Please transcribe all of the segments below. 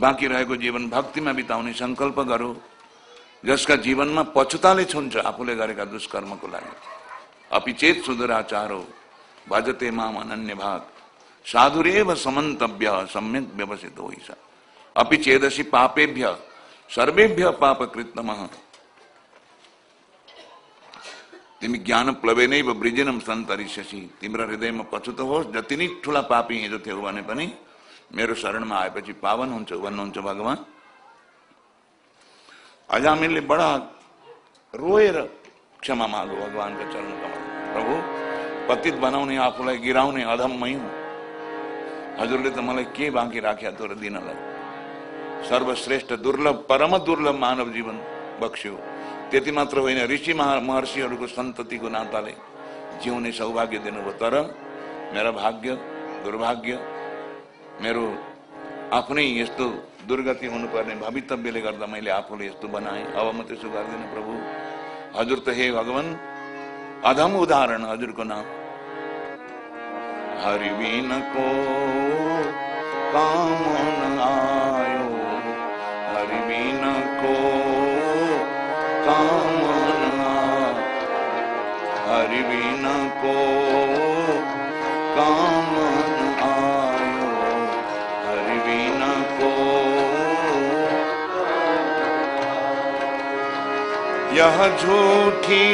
बाँकी रहेको जीवन भक्तिमा बिताउने सङ्कल्प गरौँ। जसका जीवनमा पछुताले छुन्छ आफूले गरेका दुष्कर्मको लागि। अपिचेत सुदुराचारो, भजते माम अनन्य भाग। साधुरेव समन्तव्य, सम्यक व्यवसित होइ अपिचेदसी पापेभ्य, सर्वेभ्य पापकृतम तिमी ज्ञान प्लवे नै ब्रिजिनम सन्तरिष्यसी। तिम्रो हृदयमा पछुतो होस्, जति नै ठुला पापी हिजो थियौ भने पनि मेरो शरणमा आएपछि पावन हुन्छ भन्नुहुन्छ भगवान्? अजामिलले बडा रोएर क्षमा मागो भगवान्का चरण प्रभु पतित बनाउने आफूलाई गिराउने अधममै हुँ। हजुरले त मलाई के बाँकी राख्या त दिनलाई? सर्वश्रेष्ठ दुर्लभ परम दुर्लभ मानव जीवन बक्स्यो। त्यति मात्र होइन ऋषि महर्षिहरूको सन्ततिको नाताले जिउने सौभाग्य दिनुभयो। तर मेरो भाग्य दुर्भाग्य मेरो आफ्नै यस्तो दुर्गति हुनुपर्ने भवितव्यले गर्दा मैले आफूले यस्तो बनाएँ। अब म त्यसो गर्दिनँ प्रभु। हजुर त हे भगवान्। अधम उदाहरण हजुरको नाम। हरिविनको कामन आयो। हरिविनको कामना हरिविनको यह झूठी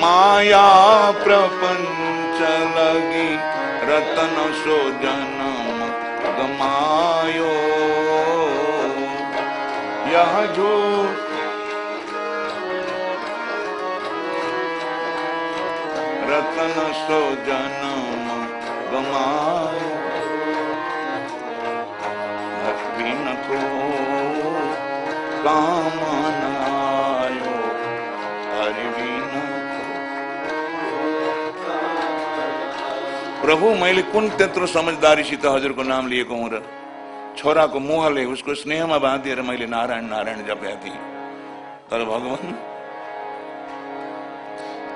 माया प्रपंच लगी, रतन सो जन्म गमायो। यह झूठ रतन सो जन्म गमायो बिन को कामना प्रभु, मैले कुन त्यत्रो समझदारीसित हजुरको नाम लिएको हुँ र छोराको मोहले उसको स्नेहमा बाँधिएर मैले नारायण नारायण जपेका थिएँ तर भगवान्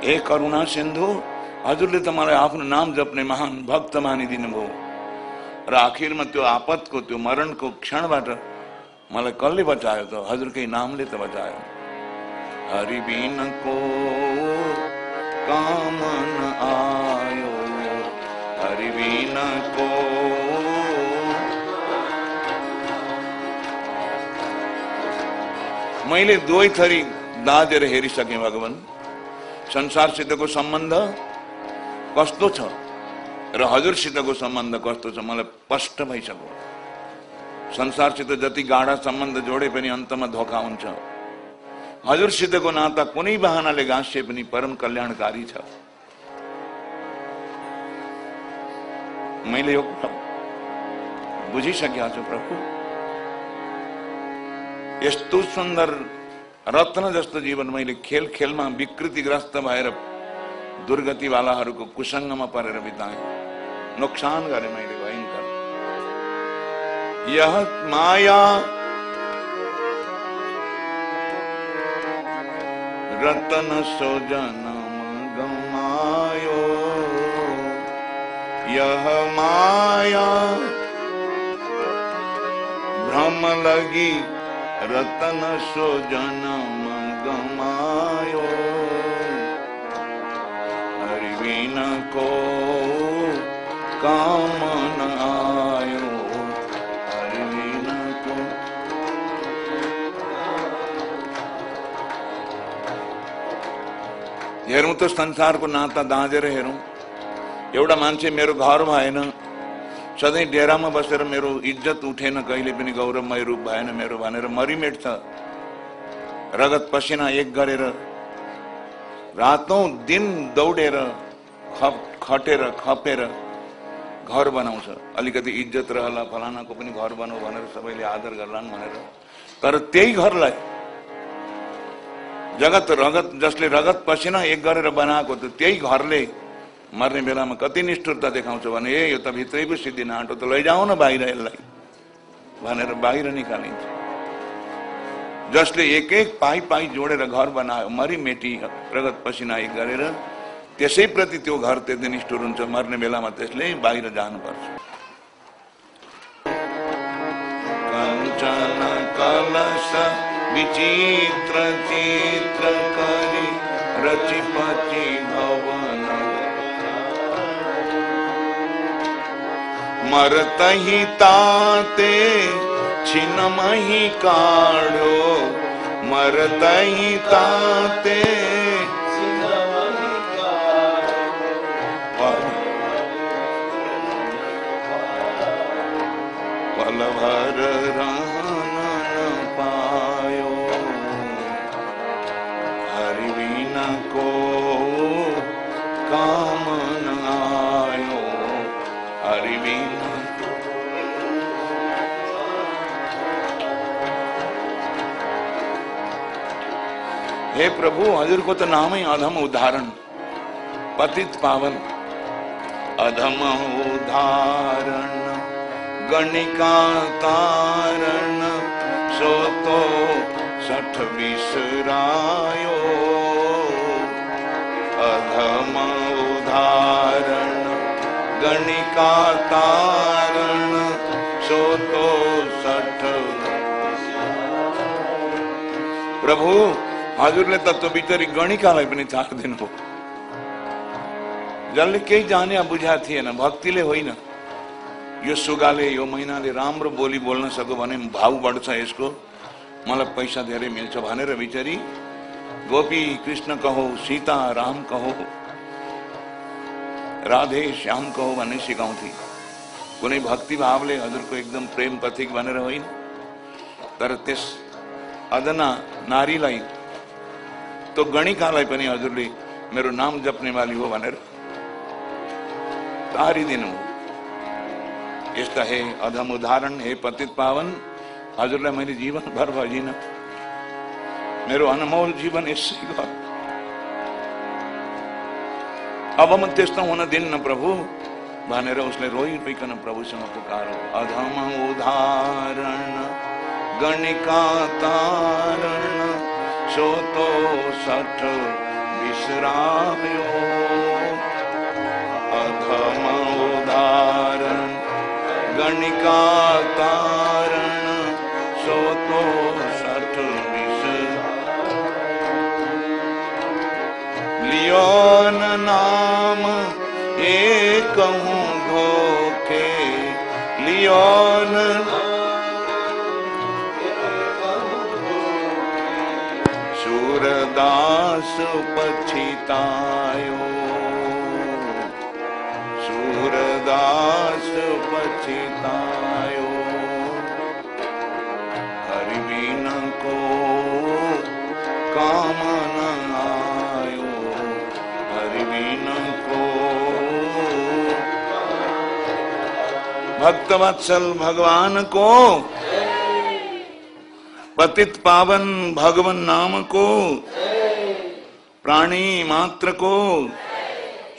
ए करुणा सिन्धु, हजुरले त मलाई आफ्नो नाम जप्ने महान भक्त मानिदिनु भयो र आखिरमा त्यो आपतको, त्यो मरणको क्षणबाट मलाई कसले बचायो त? हजुरकै नामले त बचायो। हरिबिनको कामन आयो। मैले दुवै थरी दाजेर हेरिसकेँ भगवान्। संसारसितको सम्बन्ध कस्तो छ र हजुरसितको सम्बन्ध कस्तो छ मलाई स्पष्ट भइसक्यो। संसारसित जति गाढा सम्बन्ध जोडे पनि अन्तमा धोका हुन्छ। हजुरसितको नाता कुनै बहानाले गाँसिए पनि परम कल्याणकारी छ। मैले यो बुझिसकेका छु प्रभु। यस्तो सुन्दर रत्न जस्तो जीवन मैले खेल खेलमा विकृतिग्रस्त भएर दुर्गतिवालाहरूको कुसङ्गमा परेर बिताएँ। नोक्सान गरेँ मैले भयङ्कर। यह माया रतन सो यह माया। भ्रम लगी रतन सो जन्म गमायो हरिवीन को कामन आयो। हेरौँ त संसारको नाता दाँजेर हेरौँ। एउटा मान्छे मेरो घर भएन सधैँ डेरामा बसेर मेरो इज्जत उठेन कहिले पनि गौरवमय रूप भएन मेरो भनेर मरिमेट छ। रगत पसिना एक गरेर रातौँ दिन दौडेर खप खटेर खपेर घर बनाउँछ। अलिकति इज्जत रहला फलानाको पनि घर बनाऊ भनेर सबैले आदर गर्लान् भनेर। तर त्यही घरलाई जगत रगत जसले रगत पसिना एक गरेर बनाएको त त्यही घरले मर्ने बेलामा कति निष्ठुरता देखाउँछ भने, ए, यो त भित्रै पो सिद्धि नाटो त लैजाऊ न बाहिर यसलाई। भनेर बाहिर निकालिन्छ। एक एक पाइ पाइ जोडेर घर बनायो, मरि मेटी रगत पसिना एक गरेर त्यसै प्रति त्यो घर त्यति निष्ठुर हुन्छ, मर्ने बेलामा त्यसले बाहिर जानुपर्छ। रचिपति भवन मरत ही ताते छिन मही काढ़ो मरत ही ताते पल हे प्रभु हजूर को तो नाम ही अधम उदाहरण। पतित पावन, अधम उदाहरण। गणिका तारण सो तो सठ बिसरायो। अधम उदाहरण। गणिका तारण सोतो सठ। પ્રભુ હાજુરને તો બિચારી गणिकालाई पनि चार ચાર દિન હો જલ્દી यो सुगाले यो महिनाले राम्रो बोली बोल्न सक्यो भने भाव बढ्छ यसको। मलाई पैसा धेरै मिल्छ भनेर बिचरी गोपी कृष्ण कहो सीता राम कहो। राधे श्याम कहो भन्ने सिकाउँथे कुनै भक्ति भावले हजुरको एकदम प्रेम पथिक भनेर होइन तर त्यस अदना नारीलाई तो गणिकालाई पनि हजुरले मेरो नाम जप्ने वाली हो भनेर तारिदिनु हे अधम उदाहरण, हे पतित पावन हजुरलाई मैले जीवनभर भजिन मेरो अनमोल जीवन यसै अब म त्यस्तो हुन दिन्न प्रभु। भनेर उसले रोइ रोइकन प्रभुसँग पुकारो। अधम उदाहरण, गणिका तारण सो तो सठ विश्राम्यो। अधम उदाहरण, गणिका तारण सो तो सठ लियोन नाम एक धोखे लियोन सूरदास पछितायो सूरदास पछितायो हरि बिन को काम भक्त वत्सल भगवान को। पतित पावन भगवन नाम को। प्राणी मात्र को।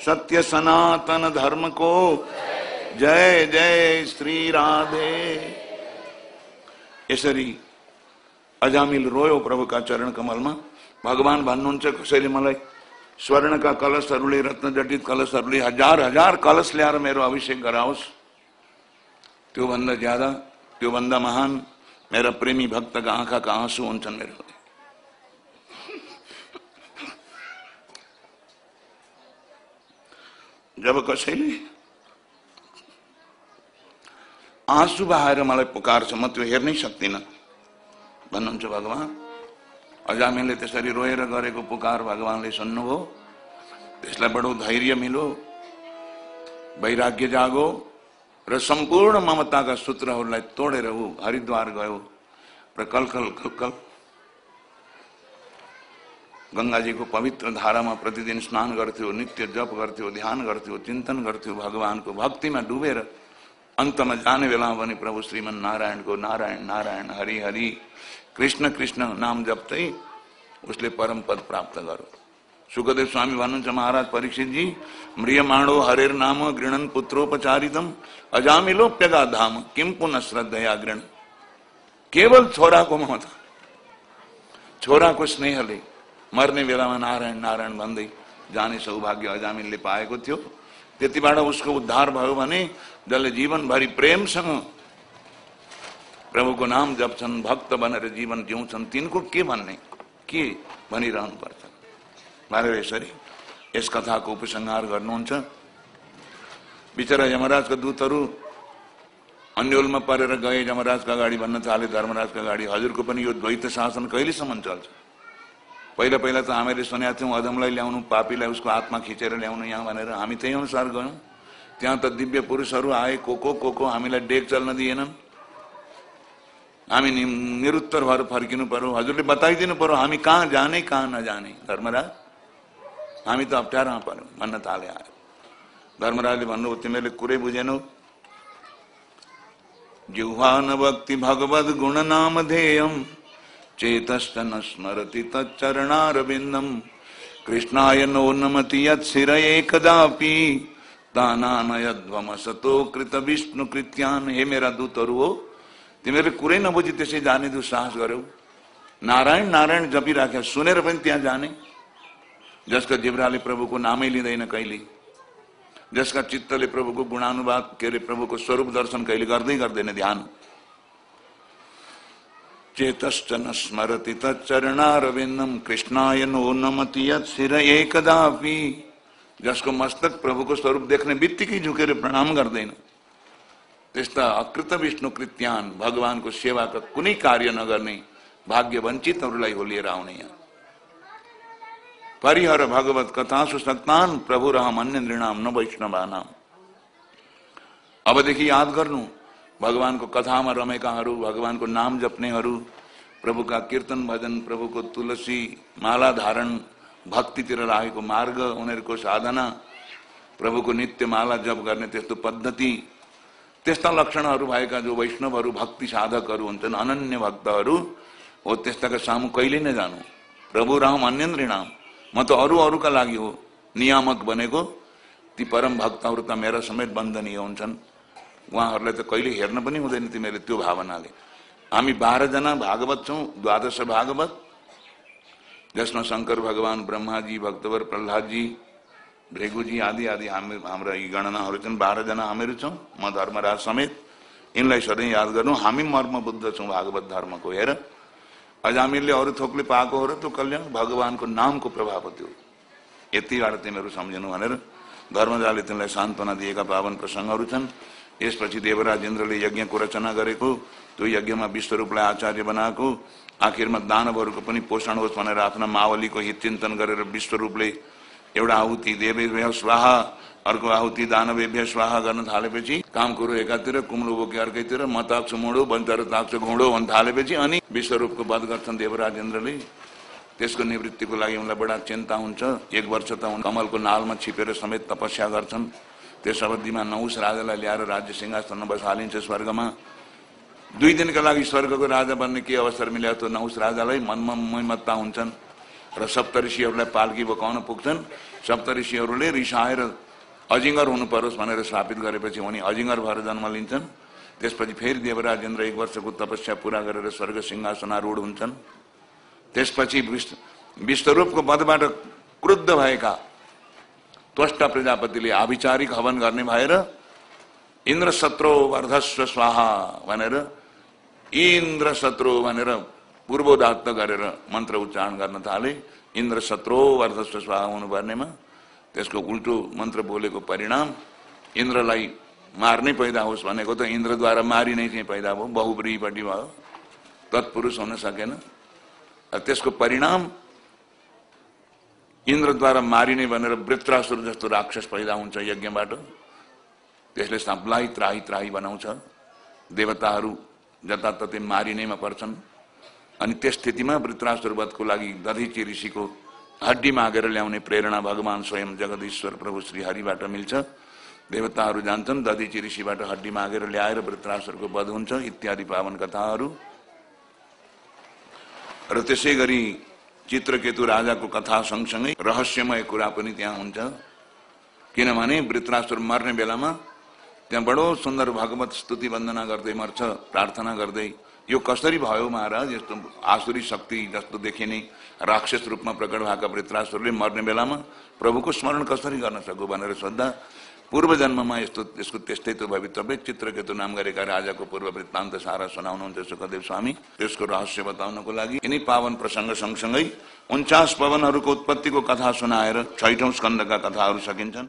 सत्य सनातन धर्म को। जय जय श्री राधे। यसरी अजामिल रोयो प्रभुका चरण कमलमा भगवान भन्नुहुन्छ कसैले मलाई। कलशहरूले रत्न जटित कलशहरूले हज़ार हज़ार कलश ल्याएर मेरो अभिषेक गराओस्। त्योभन्दा ज़्यादा त्योभन्दा महान, मेरा प्रेमी भक्त का आंखा का आँसू हुन्छन् मेरो जब कसैले आँसु बहाएर मलाई पुकार्छ, म त्यो हेर्नै सक्दिनँ। भन्नुहुन्छ भगवान् अजामिनले त्यसरी रोएर गरेको पुकार भगवान्ले सुन्नुभयो। त्यसलाई बडो धैर्य मिलो वैराग्य जागो। र सम्पूर्ण ममताका सूत्रहरूलाई तोडेर ऊ हरिद्वार गयो र कलकल कलकल गङ्गाजीको पवित्र धारामा प्रतिदिन स्नान गर्थ्यो नित्य जप गर्थ्यो ध्यान गर्थ्यो चिन्तन गर्थ्यो भगवानको भक्तिमा डुबेर अन्तमा जाने बेलामा पनि प्रभु श्रीमन नारायणको नारायण नारायण हरि हरि कृष्ण कृष्ण नाम जप्दै उसले परम पद प्राप्त गर्यो सुखदेव स्वामी वानंद महाराज परीक्षित जी म्रियमाणो हरेर नाम, गृणन पुत्रोपचारितम अजामिलोप्यगा धाम किम पुनः श्रद्धया गृण। केवल छोरा को ममता, छोरा को स्नेह ले। मरने बेला में नारायण नारायण भन्द जाने सौभाग्य अजामिल ने पाए थो ते उसको उद्धार भो जल्द जीवन भरी प्रेम संग प्रभु को नाम जप्छन भक्त बनेर जीवन जिउँछन्। तिनको के भन्ने? के भनिरहनु पर्छ? महाराज यसरी यस कथाको उपसंहार गर्नुहुन्छ। बिचरा यमराजका दूतहरू अन्यलमा परेर गए यमराजका अगाडि भन्न थाले धर्मराजका अगाडि हजुरको पनि यो द्वैत शासन कहिलेसम्म चल्छ? पहिला पहिला त हामीले सुनेका थियौँ अधमलाई ल्याउनु पापीलाई उसको आत्मा खिचेर ल्याउनु यहाँ भनेर हामी त्यही अनुसार गयौँ। त्यहाँ त दिव्य पुरुषहरू आए को को को को हामीलाई डेक चल्न दिएनन्। हामी निरुत्तर भएर फर्किनु पर्यो। हजुरले बताइदिनु पर्यो हामी कहाँ जाने कहाँ नजाने? धर्मराज? हामी त अप्ठ्यारोमा पर्यो भन्न थाले आयो। धर्मराजले भन्नु तिमीले कुरै बुझेनौ। जिह्वा न भक्ति भगवद गुण नाम ध्येयम। चेतश्च न स्मरति तच्चरणारविन्दम। कृष्णाय नो नमति यत्सिर एकदापि। तानानयध्वमसतो कृत विष्णु कृत्यान। हे मेरा दूतहरू हो तिमीहरूले कुरै नबुझी त्यसै जाने दुस्साहस गर्यौ। नारायण नारायण जपिराख्या, सुनेर पनि त्यहाँ जाने। जसका जिब्राले प्रभुको नामै लिँदैन कहिले जसका चित्तले प्रभुको गुणानुवाद के अरे प्रभुको स्वरूप दर्शन कहिले गर्दै गर्दैन ध्यान। चेतश्च न स्मरति तच्चरणारविन्दम कृष्णाय नो नमति यत शिर एकदापि जसको मस्तक प्रभुको स्वरूप देख्ने बित्तिकै झुकेर प्रणाम गर्दैन त्यस्ता अकृत विष्णु कृत्यान भगवानको सेवाका कुनै कार्य नगर्ने भाग्य वञ्चितहरूलाई होलिएर आउने यहाँ परिहर भगवत कथा सुसक्तान प्रभु राम अन्य नृणाम, न वैष्णवा नाम अब अबदेखि याद गर्नु भगवानको कथामा भगवान को नाम जपने प्रभु का कीर्तन भजन, प्रभु को तुलसी माला धारण भक्तितिर लागेको मार्ग उनीहरूको साधना प्रभुको नित्य माला जप करने त्यस्तो पद्धति त्यस्ता लक्षणहरू भएका जो वैष्णवहरू भक्ति साधकहरू हुन्छन् अनन्य भक्तहरू हो त्यस्ताका सामु कहिले नै जानु। प्रभु राम अन्य नाम म त अरू अरूका लागि हो। नियामक बनेको ती परम भक्तहरू त मेरा समेत बन्धनीय हुन्छन् उहाँहरूलाई त कहिले हेर्न पनि हुँदैन तिमीहरूले त्यो भावनाले हामी बाह्रजना भागवत छौँ द्वादश भागवत। जसमा शङ्कर भगवान, ब्रह्माजी, भक्तवर प्रहलादजी, भृगुजी आदि आदि हामी हाम्रा यी गणनाहरू छन् बाह्रजना हामीहरू छौँ म धर्मराज समेत। यिनलाई सधैँ याद गर्नु हामी मर्म बुद्ध छौँ भागवत धर्मको हेर। अजामिरले अरू थोकले पाएको हो र त्यो कल्याण भगवानको नामको प्रभाव त्यो। यतिबाट तिमीहरू सम्झिनु भनेर धर्मजाले तिमीलाई सान्त्वना दिएका पावन प्रसङ्गहरू छन्। यसपछि देवराज इन्द्रले यज्ञको रचना गरेको त्यो यज्ञमा विश्वरूपलाई आचार्य बनाएको आखिरमा दानवहरूको पनि पोषण होस् भनेर आफ्ना मावलीको हित चिन्तन गरेर विश्वरूपले एउटा आहुति देवे स्वाहा अर्को आहुति दानवेभ्य स्वाहा गर्न थालेपछि काम कुरो एकातिर कुम्लो बोके अर्कैतिर म ताक्छु मुडो बन्तर घुँडो भन्न थालेपछि अनि विश्वरूपको वध गर्छन् देवराजेन्द्रले। त्यसको निवृत्तिको लागि उनलाई बडा चिन्ता हुन्छ। एक वर्ष त कमलको नालमा छिपेर समेत तपस्या गर्छन्। त्यस अवधिमा नौस राजालाई ल्याएर राज्य सिंहासनमा बसालिन्छ स्वर्गमा। दुई दिनका लागि स्वर्गको राजा बन्ने के अवसर मिल्या त्यो नौस राजालाई मनमा मैमत्ता हुन्छन् र सप्तऋषिहरूलाई पाल्की बोकाउन पुग्छन्। सप्तऋषिहरूले रिसाएर अजिङ्गर हुनु परोस् भनेर स्थापित गरेपछि उनी अजिङ्गर भएर जन्म लिन्छन्। त्यसपछि फेरि देवराजेन्द्र एक वर्षको तपस्या पुरा गरेर स्वर्ग सिंहासनारूढ हुन्छन्। त्यसपछि विश्वरूपको वधबाट क्रुद्ध भएका त्वष्ट प्रजापतिले आभिचारिक हवन गर्ने भएर इन्द्र शत्रु वर्धस्व स्वाहा भनेर इन्द्र शत्रु भनेर पूर्वोदात्त गरेर मन्त्र उच्चारण गर्न थाले। इन्द्र शत्रु वर्धस्व स्वाहा हुनुपर्नेमा त्यसको उल्टो मन्त्र बोलेको परिणाम इन्द्रलाई मार्नै पैदा होस् भनेको त इन्द्रद्वारा मारिनै चाहिँ पैदा भयो बहुब्रीपट्टि भयो। तत्पुरुष हुन सकेन। त्यसको परिणाम इन्द्रद्वारा मारिने भनेर वृत्रासुर जस्तो राक्षस पैदा हुन्छ यज्ञबाट। त्यसले सबलाई त्राही त्राही बनाउँछ। देवताहरू जताततै मारिनैमा पर्छन्। अनि त्यस स्थितिमा वृत्रासुर लागि दधिची ऋषिको हड्डी मागेर ल्याउने प्रेरणा भगवान स्वयं जगदीश्वर प्रभु श्री हरिबाट मिल्छ। देवताहरू जान्छन् दधिची ऋषिबाट हड्डी मागेर ल्याएर वृत्रासुरको वध हुन्छ इत्यादि पावन कथाहरू। र त्यसै गरी चित्रकेतु राजाको कथा सँगसँगै रहस्यमय कुरा पनि त्यहाँ हुन्छ। किनभने वृत्रासुर मर्ने बेलामा त्यहाँ बडो सुन्दर भगवत स्तुति वन्दना गर्दै मर्छ प्रार्थना गर्दै। यो कसरी भयो महाराज? यस्तो आसुरी शक्ति जस्तो देखिने राक्षस रूपमा प्रकट भएका वृत्रासुरले मर्ने बेलामा प्रभुको स्मरण कसरी गर्न सक्यो भनेर सोद्धा पूर्व जन्ममा यस्तो यसको त्यस्तै त भवितव्य चित्रकेतु नाम गरेका राजाको पूर्व वृत्तान्त सारा सुनाउनुहुन्छ सुखदेव स्वामी। त्यसको रहस्य बताउनको लागि यिनी पावन प्रसङ्ग सँगसँगै उन्चास पवनहरूको उत्पत्तिको कथा सुनाएर छैठौँ स्कन्दका कथाहरू सकिन्छन्।